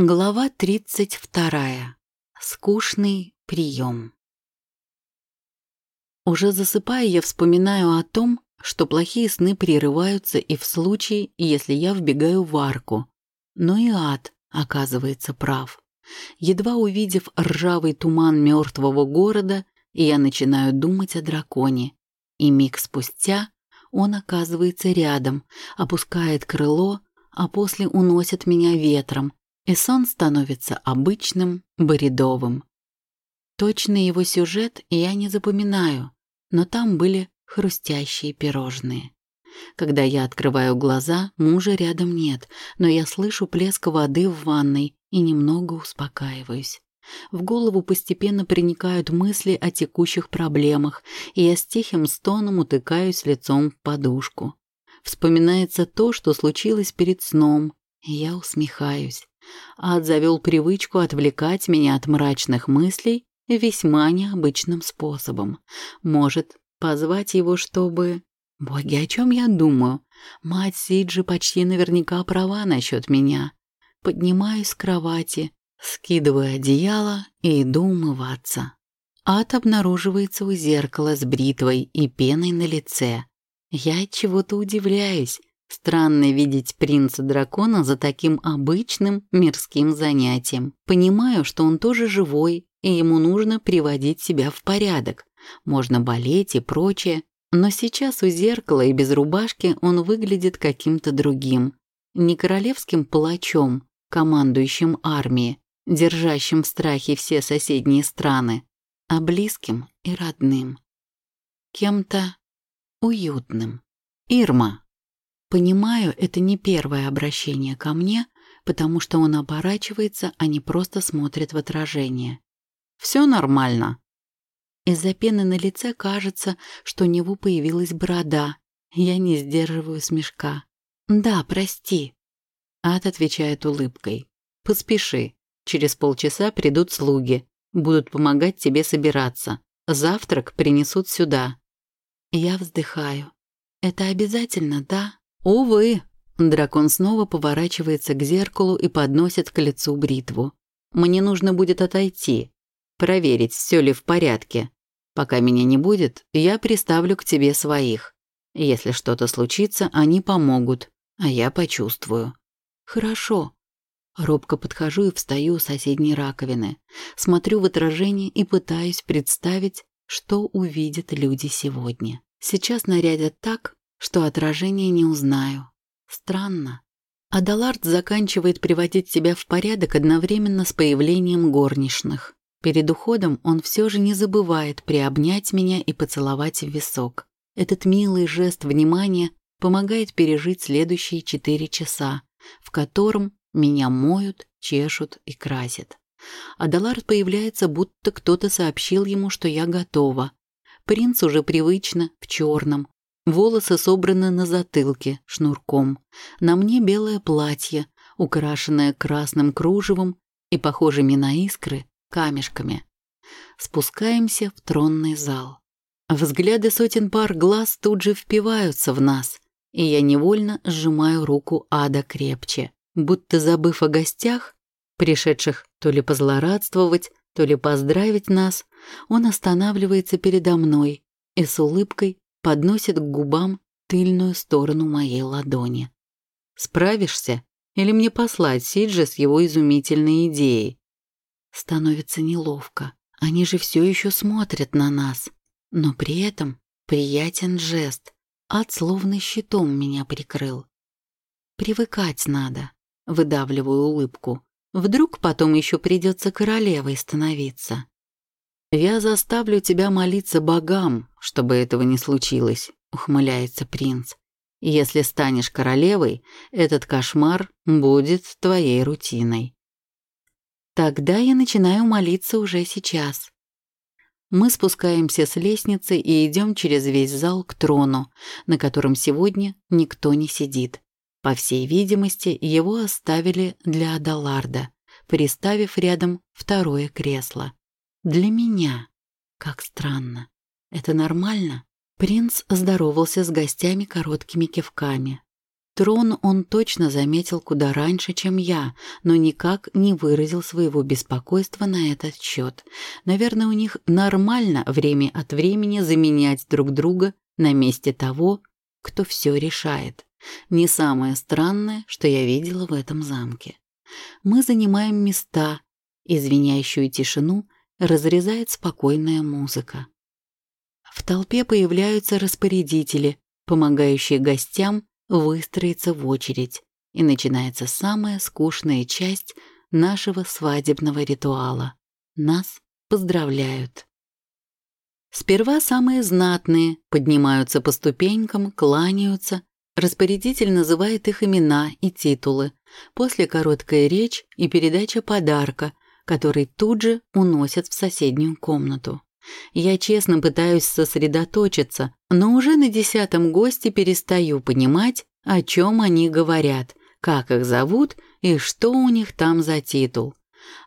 Глава 32. Скучный прием. Уже засыпая, я вспоминаю о том, что плохие сны прерываются и в случае, если я вбегаю в арку. Но и ад оказывается прав. Едва увидев ржавый туман мертвого города, я начинаю думать о драконе. И миг спустя он оказывается рядом, опускает крыло, а после уносит меня ветром, и сон становится обычным, бредовым. Точный его сюжет я не запоминаю, но там были хрустящие пирожные. Когда я открываю глаза, мужа рядом нет, но я слышу плеск воды в ванной и немного успокаиваюсь. В голову постепенно проникают мысли о текущих проблемах, и я с тихим стоном утыкаюсь лицом в подушку. Вспоминается то, что случилось перед сном, и я усмехаюсь. Ад завел привычку отвлекать меня от мрачных мыслей весьма необычным способом. Может, позвать его, чтобы... Боги, о чем я думаю? Мать Сиджи почти наверняка права насчет меня. Поднимаюсь с кровати, скидываю одеяло и иду умываться. Ад обнаруживается у зеркала с бритвой и пеной на лице. Я чего-то удивляюсь. Странно видеть принца-дракона за таким обычным мирским занятием. Понимаю, что он тоже живой, и ему нужно приводить себя в порядок. Можно болеть и прочее, но сейчас у зеркала и без рубашки он выглядит каким-то другим. Не королевским палачом, командующим армией, держащим в страхе все соседние страны, а близким и родным. Кем-то уютным. Ирма. Понимаю, это не первое обращение ко мне, потому что он оборачивается, а не просто смотрит в отражение. «Все нормально». Из-за пены на лице кажется, что у него появилась борода. Я не сдерживаю смешка. «Да, прости». Ад отвечает улыбкой. «Поспеши. Через полчаса придут слуги. Будут помогать тебе собираться. Завтрак принесут сюда». Я вздыхаю. «Это обязательно, да?» Увы, дракон снова поворачивается к зеркалу и подносит к лицу бритву. Мне нужно будет отойти, проверить, все ли в порядке. Пока меня не будет, я приставлю к тебе своих. Если что-то случится, они помогут, а я почувствую. Хорошо. Робко подхожу и встаю у соседней раковины. Смотрю в отражение и пытаюсь представить, что увидят люди сегодня. Сейчас нарядят так, что отражение не узнаю. Странно. Адалард заканчивает приводить себя в порядок одновременно с появлением горничных. Перед уходом он все же не забывает приобнять меня и поцеловать в висок. Этот милый жест внимания помогает пережить следующие четыре часа, в котором меня моют, чешут и красят. Адалард появляется, будто кто-то сообщил ему, что я готова. Принц уже привычно, в черном, Волосы собраны на затылке шнурком. На мне белое платье, украшенное красным кружевом и похожими на искры камешками. Спускаемся в тронный зал. Взгляды сотен пар глаз тут же впиваются в нас, и я невольно сжимаю руку ада крепче, будто забыв о гостях, пришедших то ли позлорадствовать, то ли поздравить нас, он останавливается передо мной и с улыбкой подносит к губам тыльную сторону моей ладони. «Справишься? Или мне послать Сиджи с его изумительной идеей?» Становится неловко. Они же все еще смотрят на нас. Но при этом приятен жест. Ад словно щитом меня прикрыл. Привыкать надо. Выдавливаю улыбку. Вдруг потом еще придется королевой становиться. «Я заставлю тебя молиться богам, чтобы этого не случилось», — ухмыляется принц. «Если станешь королевой, этот кошмар будет твоей рутиной». Тогда я начинаю молиться уже сейчас. Мы спускаемся с лестницы и идем через весь зал к трону, на котором сегодня никто не сидит. По всей видимости, его оставили для Адаларда, приставив рядом второе кресло. Для меня. Как странно. Это нормально? Принц здоровался с гостями короткими кивками. Трон он точно заметил куда раньше, чем я, но никак не выразил своего беспокойства на этот счет. Наверное, у них нормально время от времени заменять друг друга на месте того, кто все решает. Не самое странное, что я видела в этом замке. Мы занимаем места, извиняющую тишину разрезает спокойная музыка. В толпе появляются распорядители, помогающие гостям выстроиться в очередь, и начинается самая скучная часть нашего свадебного ритуала. Нас поздравляют. Сперва самые знатные поднимаются по ступенькам, кланяются, распорядитель называет их имена и титулы, после короткая речь и передача подарка, который тут же уносят в соседнюю комнату. Я честно пытаюсь сосредоточиться, но уже на десятом госте перестаю понимать, о чем они говорят, как их зовут и что у них там за титул.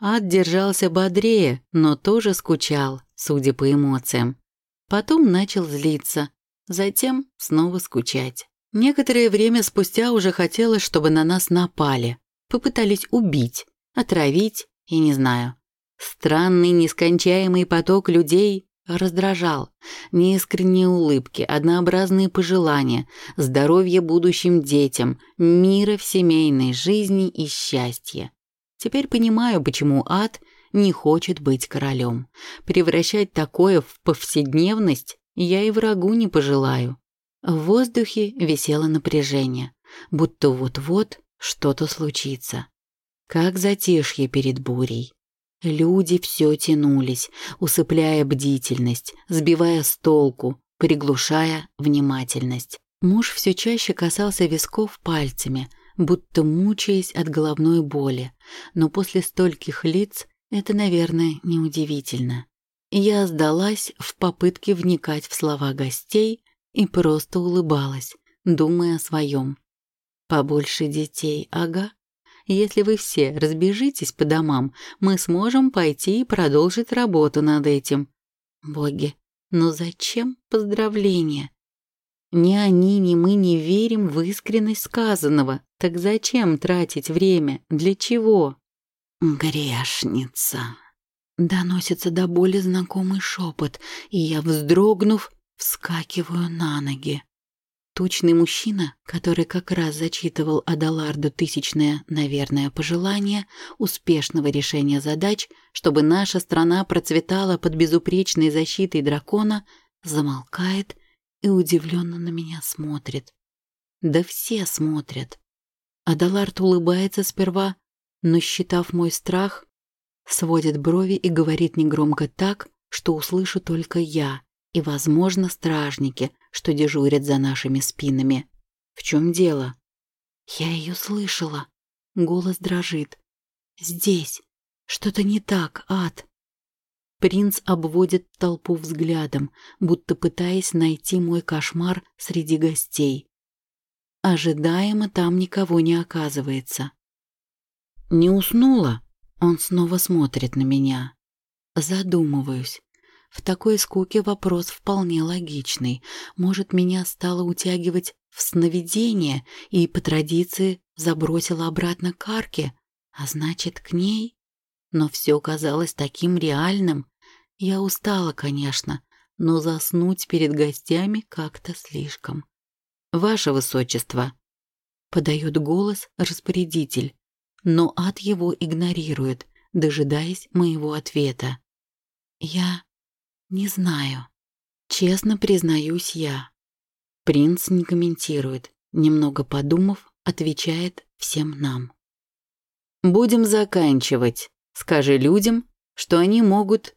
Ад держался бодрее, но тоже скучал, судя по эмоциям. Потом начал злиться, затем снова скучать. Некоторое время спустя уже хотелось, чтобы на нас напали, попытались убить, отравить и не знаю. Странный нескончаемый поток людей раздражал. Неискренние улыбки, однообразные пожелания, здоровья будущим детям, мира в семейной жизни и счастья. Теперь понимаю, почему ад не хочет быть королем. Превращать такое в повседневность я и врагу не пожелаю. В воздухе висело напряжение, будто вот-вот что-то случится. Как затишье перед бурей. Люди все тянулись, усыпляя бдительность, сбивая с толку, приглушая внимательность. Муж все чаще касался висков пальцами, будто мучаясь от головной боли, но после стольких лиц это, наверное, неудивительно. Я сдалась в попытке вникать в слова гостей и просто улыбалась, думая о своем. Побольше детей, ага. Если вы все разбежитесь по домам, мы сможем пойти и продолжить работу над этим. Боги, но зачем поздравления? Ни они, ни мы не верим в искренность сказанного. Так зачем тратить время? Для чего? Грешница. Доносится до боли знакомый шепот, и я, вздрогнув, вскакиваю на ноги. Тучный мужчина, который как раз зачитывал Адаларду тысячное, наверное, пожелание успешного решения задач, чтобы наша страна процветала под безупречной защитой дракона, замолкает и удивленно на меня смотрит. Да все смотрят. Адалард улыбается сперва, но, считав мой страх, сводит брови и говорит негромко так, что услышу только я и, возможно, стражники, что дежурят за нашими спинами. В чем дело? Я ее слышала. Голос дрожит. Здесь. Что-то не так, ад. Принц обводит толпу взглядом, будто пытаясь найти мой кошмар среди гостей. Ожидаемо там никого не оказывается. Не уснула? Он снова смотрит на меня. Задумываюсь. В такой скуке вопрос вполне логичный. Может, меня стало утягивать в сновидение и по традиции забросило обратно к арке, а значит, к ней? Но все казалось таким реальным. Я устала, конечно, но заснуть перед гостями как-то слишком. «Ваше Высочество!» — подает голос распорядитель, но ад его игнорирует, дожидаясь моего ответа. «Я «Не знаю. Честно признаюсь я». Принц не комментирует, немного подумав, отвечает всем нам. «Будем заканчивать. Скажи людям, что они могут...»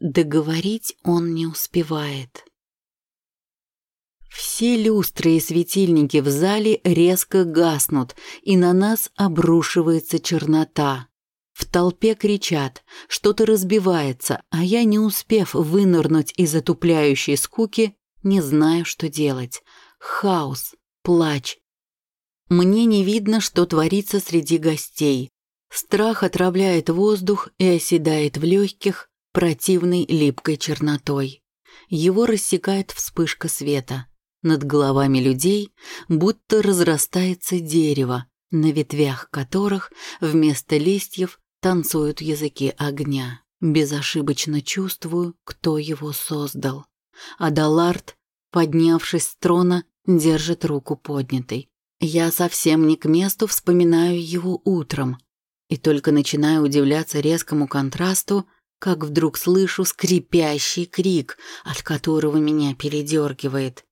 Договорить он не успевает. Все люстры и светильники в зале резко гаснут, и на нас обрушивается чернота. В толпе кричат, что-то разбивается, а я, не успев вынырнуть из отупляющей скуки, не знаю, что делать. Хаос, плач. Мне не видно, что творится среди гостей. Страх отравляет воздух и оседает в легких, противной липкой чернотой. Его рассекает вспышка света. Над головами людей будто разрастается дерево, на ветвях которых вместо листьев танцуют языки огня. Безошибочно чувствую, кто его создал. Адалард, поднявшись с трона, держит руку поднятой. Я совсем не к месту вспоминаю его утром и только начинаю удивляться резкому контрасту, как вдруг слышу скрипящий крик, от которого меня передергивает.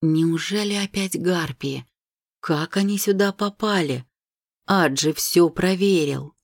Неужели опять гарпии? Как они сюда попали? Аджи все проверил.